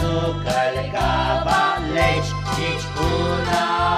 nu călca va legi nici una.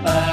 Bye.